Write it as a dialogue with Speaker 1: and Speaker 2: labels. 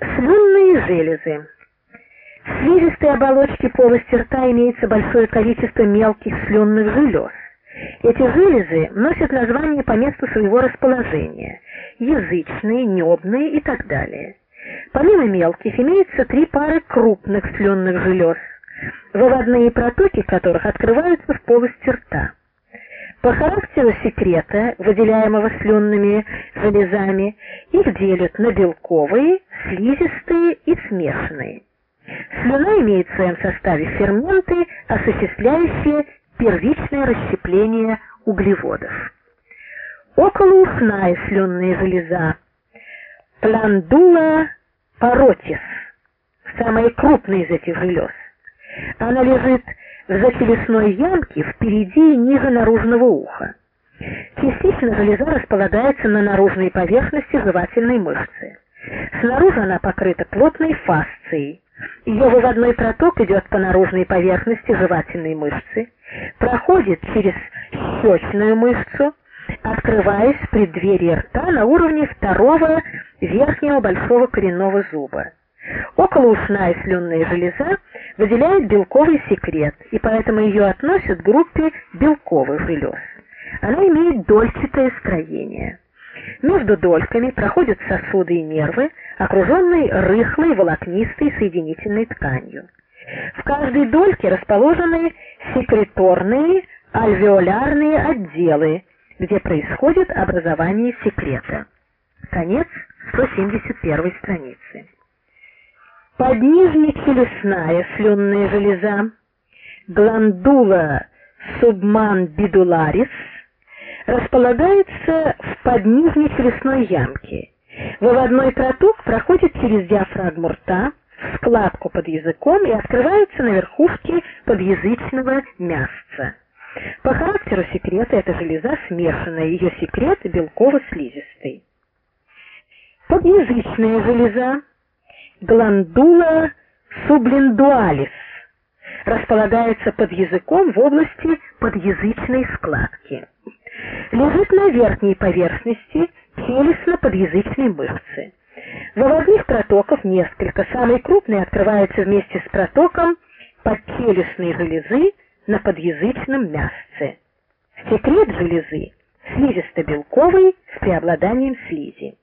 Speaker 1: Слюнные железы. В слизистой оболочке полости рта имеется большое количество мелких слюнных желез. Эти железы носят название по месту своего расположения – язычные, небные и так далее. Помимо мелких имеется три пары крупных слюнных желез, выводные протоки которых открываются в полости рта. По характеру секрета, выделяемого слюнными железами, их делят на белковые, слизистые и смешанные. Слюна имеет в своем составе ферменты, осуществляющие первичное расщепление углеводов. Околоушная слюнная железа, пландула паротис, самая крупная из этих желез. Она лежит в зачелюстной ямке впереди и ниже наружного уха. Частично железа располагается на наружной поверхности жевательной мышцы. Снаружи она покрыта плотной фасцией. Ее выводной проток идет по наружной поверхности жевательной мышцы, проходит через щечную мышцу, открываясь в преддверии рта на уровне второго верхнего большого коренного зуба. Околоушная слюнная железа выделяет белковый секрет, и поэтому ее относят к группе белковых желез. Она имеет дольчатое строение. Между дольками проходят сосуды и нервы, окруженные рыхлой волокнистой соединительной тканью. В каждой дольке расположены секреторные альвеолярные отделы, где происходит образование секрета. Конец 171 страницы. Поднижнечелюстная слюнная железа, гландула субманбидуларис, располагается в поднижней челюстной ямке. Выводной проток проходит через диафрагму рта, складку под языком и открывается на верхушке подъязычного мясца. По характеру секрета эта железа смешанная, ее секрет белково-слизистый. Подъязычная железа, гландула сублиндуалис, располагается под языком в области подъязычной складки лежит на верхней поверхности челюстно-подъязычной мышцы. Выводных протоков несколько. Самый крупный открывается вместе с протоком подчелюстной железы на подъязычном мясце. Секрет железы слизисто-белковый с преобладанием слизи.